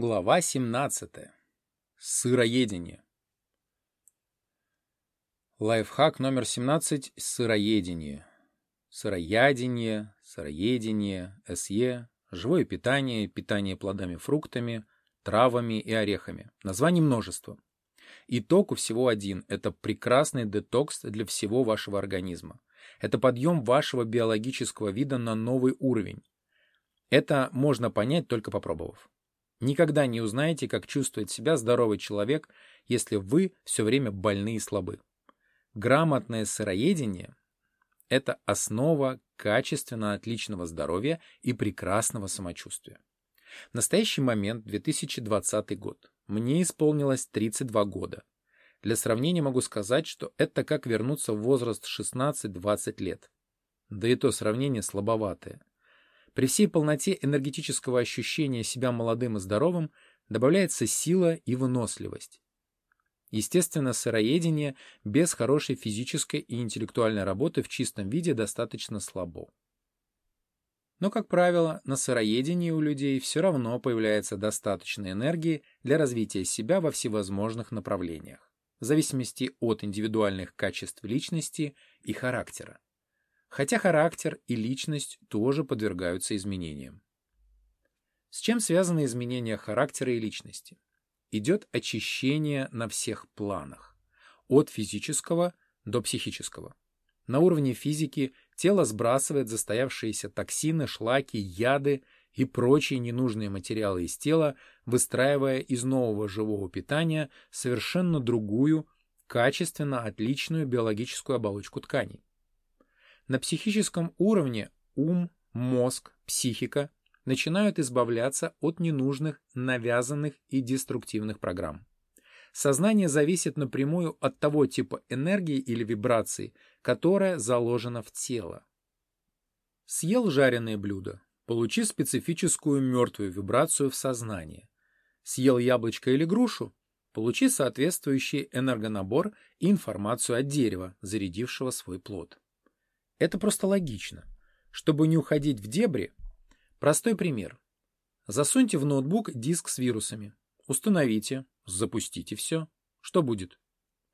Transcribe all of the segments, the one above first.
Глава 17. Сыроедение. Лайфхак номер 17. Сыроедение. Сыроядение, сыроедение, СЕ, живое питание, питание плодами, фруктами, травами и орехами. Названий множество. Итог у всего один. Это прекрасный детокс для всего вашего организма. Это подъем вашего биологического вида на новый уровень. Это можно понять, только попробовав. Никогда не узнаете, как чувствует себя здоровый человек, если вы все время больны и слабы. Грамотное сыроедение – это основа качественно отличного здоровья и прекрасного самочувствия. В настоящий момент 2020 год. Мне исполнилось 32 года. Для сравнения могу сказать, что это как вернуться в возраст 16-20 лет. Да и то сравнение слабоватое. При всей полноте энергетического ощущения себя молодым и здоровым добавляется сила и выносливость. Естественно, сыроедение без хорошей физической и интеллектуальной работы в чистом виде достаточно слабо. Но, как правило, на сыроедении у людей все равно появляется достаточно энергии для развития себя во всевозможных направлениях, в зависимости от индивидуальных качеств личности и характера хотя характер и личность тоже подвергаются изменениям. С чем связаны изменения характера и личности? Идет очищение на всех планах, от физического до психического. На уровне физики тело сбрасывает застоявшиеся токсины, шлаки, яды и прочие ненужные материалы из тела, выстраивая из нового живого питания совершенно другую, качественно отличную биологическую оболочку тканей. На психическом уровне ум, мозг, психика начинают избавляться от ненужных, навязанных и деструктивных программ. Сознание зависит напрямую от того типа энергии или вибрации, которая заложена в тело. Съел жареное блюдо, получи специфическую мертвую вибрацию в сознание. Съел яблочко или грушу, получи соответствующий энергонабор и информацию от дерева, зарядившего свой плод. Это просто логично. Чтобы не уходить в дебри, простой пример. Засуньте в ноутбук диск с вирусами. Установите, запустите все. Что будет?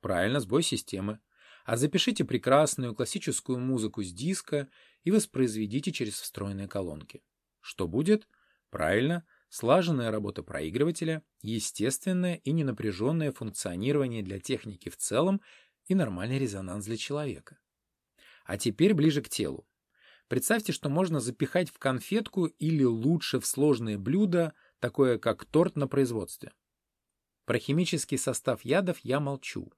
Правильно, сбой системы. А запишите прекрасную классическую музыку с диска и воспроизведите через встроенные колонки. Что будет? Правильно, слаженная работа проигрывателя, естественное и ненапряженное функционирование для техники в целом и нормальный резонанс для человека. А теперь ближе к телу. Представьте, что можно запихать в конфетку или лучше в сложное блюдо, такое как торт на производстве. Про химический состав ядов я молчу.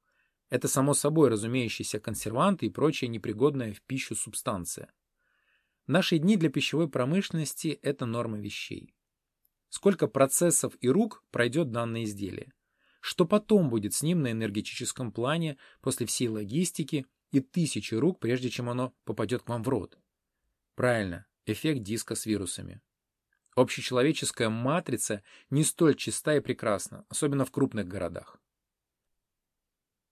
Это само собой разумеющиеся консерванты и прочая непригодная в пищу субстанция. В наши дни для пищевой промышленности это норма вещей. Сколько процессов и рук пройдет данное изделие? Что потом будет с ним на энергетическом плане после всей логистики, и тысячи рук, прежде чем оно попадет к вам в рот. Правильно, эффект диска с вирусами. Общечеловеческая матрица не столь чиста и прекрасна, особенно в крупных городах.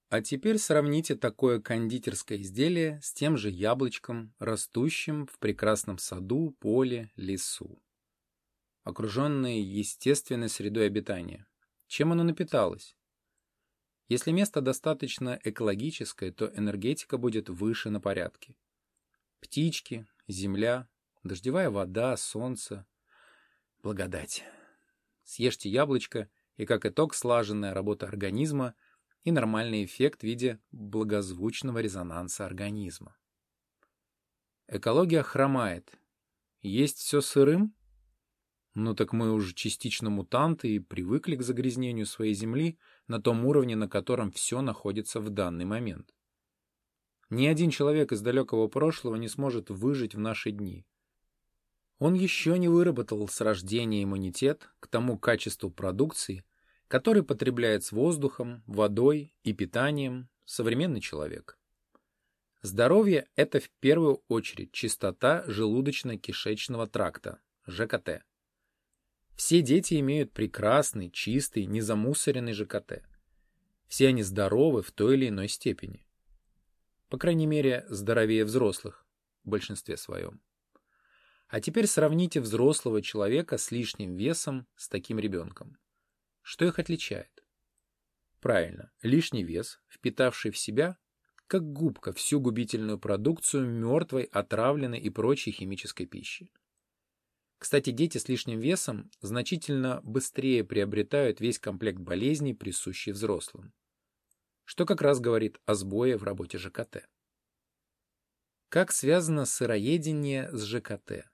А теперь сравните такое кондитерское изделие с тем же яблочком, растущим в прекрасном саду, поле, лесу. Окруженное естественной средой обитания. Чем оно напиталось? Если место достаточно экологическое, то энергетика будет выше на порядке. Птички, земля, дождевая вода, солнце. Благодать. Съешьте яблочко, и как итог слаженная работа организма и нормальный эффект в виде благозвучного резонанса организма. Экология хромает. Есть все сырым? Ну так мы уже частично мутанты и привыкли к загрязнению своей земли на том уровне, на котором все находится в данный момент. Ни один человек из далекого прошлого не сможет выжить в наши дни. Он еще не выработал с рождения иммунитет к тому качеству продукции, который потребляет с воздухом, водой и питанием современный человек. Здоровье – это в первую очередь чистота желудочно-кишечного тракта, ЖКТ. Все дети имеют прекрасный, чистый, незамусоренный ЖКТ. Все они здоровы в той или иной степени. По крайней мере, здоровее взрослых в большинстве своем. А теперь сравните взрослого человека с лишним весом с таким ребенком. Что их отличает? Правильно, лишний вес, впитавший в себя, как губка, всю губительную продукцию мертвой, отравленной и прочей химической пищи. Кстати, дети с лишним весом значительно быстрее приобретают весь комплект болезней, присущий взрослым. Что как раз говорит о сбое в работе ЖКТ. Как связано сыроедение с ЖКТ?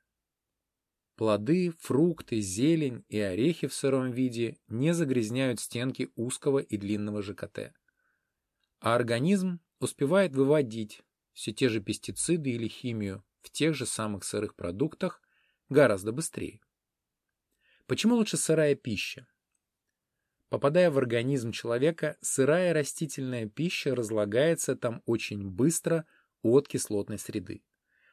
Плоды, фрукты, зелень и орехи в сыром виде не загрязняют стенки узкого и длинного ЖКТ. А организм успевает выводить все те же пестициды или химию в тех же самых сырых продуктах гораздо быстрее. Почему лучше сырая пища? Попадая в организм человека, сырая растительная пища разлагается там очень быстро от кислотной среды.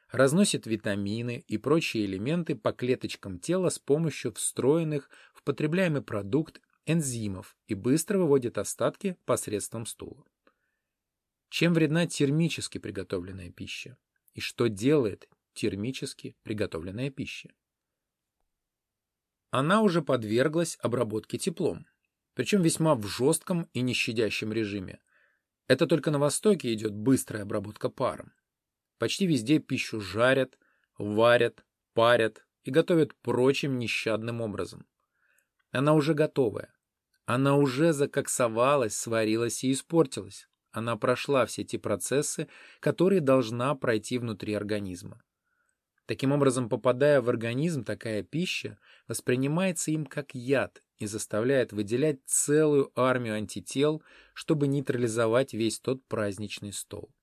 Разносит витамины и прочие элементы по клеточкам тела с помощью встроенных в потребляемый продукт энзимов и быстро выводит остатки посредством стула. Чем вредна термически приготовленная пища? И что делает термически приготовленная пища. Она уже подверглась обработке теплом, причем весьма в жестком и нещадящем режиме. Это только на Востоке идет быстрая обработка паром. Почти везде пищу жарят, варят, парят и готовят прочим нещадным образом. Она уже готовая. Она уже закоксовалась, сварилась и испортилась. Она прошла все те процессы, которые должна пройти внутри организма. Таким образом, попадая в организм, такая пища воспринимается им как яд и заставляет выделять целую армию антител, чтобы нейтрализовать весь тот праздничный стол.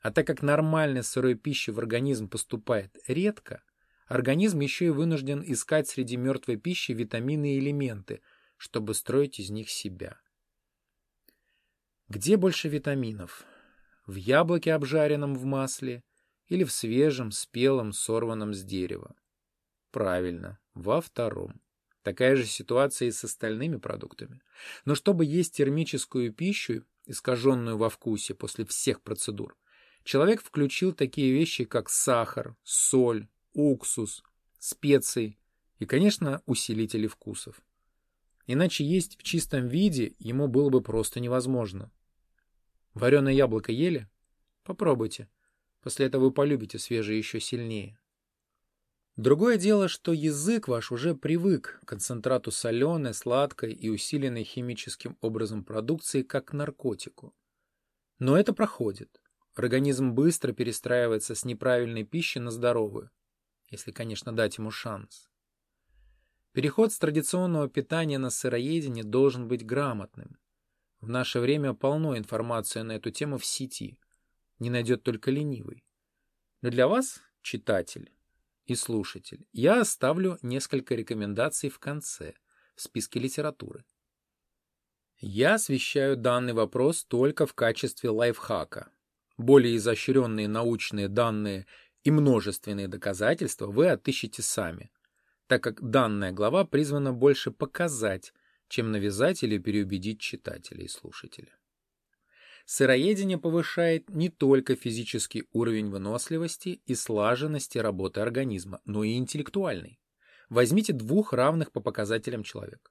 А так как нормальная сырой пища в организм поступает редко, организм еще и вынужден искать среди мертвой пищи витамины и элементы, чтобы строить из них себя. Где больше витаминов? В яблоке, обжаренном в масле – или в свежем, спелом, сорванном с дерева. Правильно, во втором. Такая же ситуация и с остальными продуктами. Но чтобы есть термическую пищу, искаженную во вкусе после всех процедур, человек включил такие вещи, как сахар, соль, уксус, специи и, конечно, усилители вкусов. Иначе есть в чистом виде ему было бы просто невозможно. Вареное яблоко ели? Попробуйте. После этого вы полюбите свежее еще сильнее. Другое дело, что язык ваш уже привык к концентрату соленой, сладкой и усиленной химическим образом продукции как к наркотику. Но это проходит. Организм быстро перестраивается с неправильной пищи на здоровую, если, конечно, дать ему шанс. Переход с традиционного питания на сыроедение должен быть грамотным. В наше время полно информации на эту тему в сети не найдет только ленивый. Но для вас, читатель и слушатель, я оставлю несколько рекомендаций в конце, в списке литературы. Я освещаю данный вопрос только в качестве лайфхака. Более изощренные научные данные и множественные доказательства вы отыщете сами, так как данная глава призвана больше показать, чем навязать или переубедить читателя и слушателя. Сыроедение повышает не только физический уровень выносливости и слаженности работы организма, но и интеллектуальный. Возьмите двух равных по показателям человека.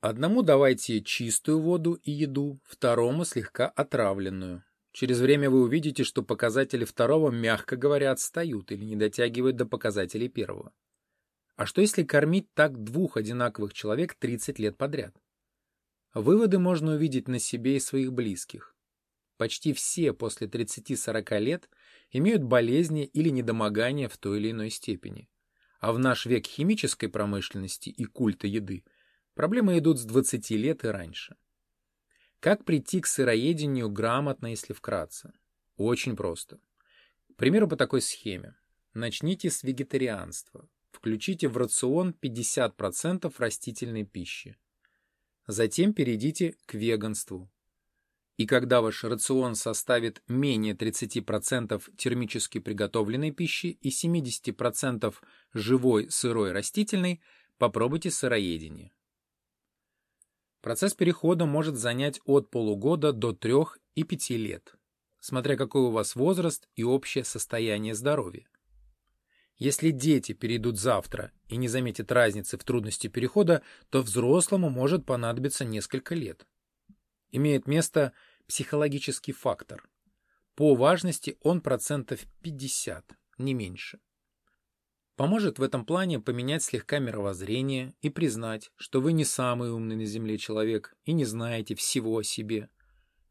Одному давайте чистую воду и еду, второму слегка отравленную. Через время вы увидите, что показатели второго, мягко говоря, отстают или не дотягивают до показателей первого. А что если кормить так двух одинаковых человек 30 лет подряд? Выводы можно увидеть на себе и своих близких. Почти все после 30-40 лет имеют болезни или недомогания в той или иной степени. А в наш век химической промышленности и культа еды проблемы идут с 20 лет и раньше. Как прийти к сыроедению грамотно, если вкратце? Очень просто. К примеру, по такой схеме. Начните с вегетарианства. Включите в рацион 50% растительной пищи. Затем перейдите к веганству. И когда ваш рацион составит менее 30% термически приготовленной пищи и 70% живой, сырой, растительной, попробуйте сыроедение. Процесс перехода может занять от полугода до 3 и 5 лет, смотря какой у вас возраст и общее состояние здоровья. Если дети перейдут завтра и не заметят разницы в трудности перехода, то взрослому может понадобиться несколько лет. Имеет место психологический фактор. По важности он процентов 50, не меньше. Поможет в этом плане поменять слегка мировоззрение и признать, что вы не самый умный на Земле человек и не знаете всего о себе.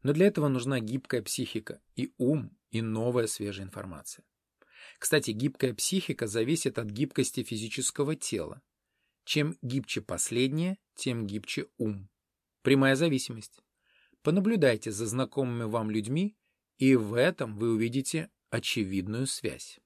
Но для этого нужна гибкая психика и ум, и новая свежая информация. Кстати, гибкая психика зависит от гибкости физического тела. Чем гибче последнее, тем гибче ум. Прямая зависимость. Понаблюдайте за знакомыми вам людьми, и в этом вы увидите очевидную связь.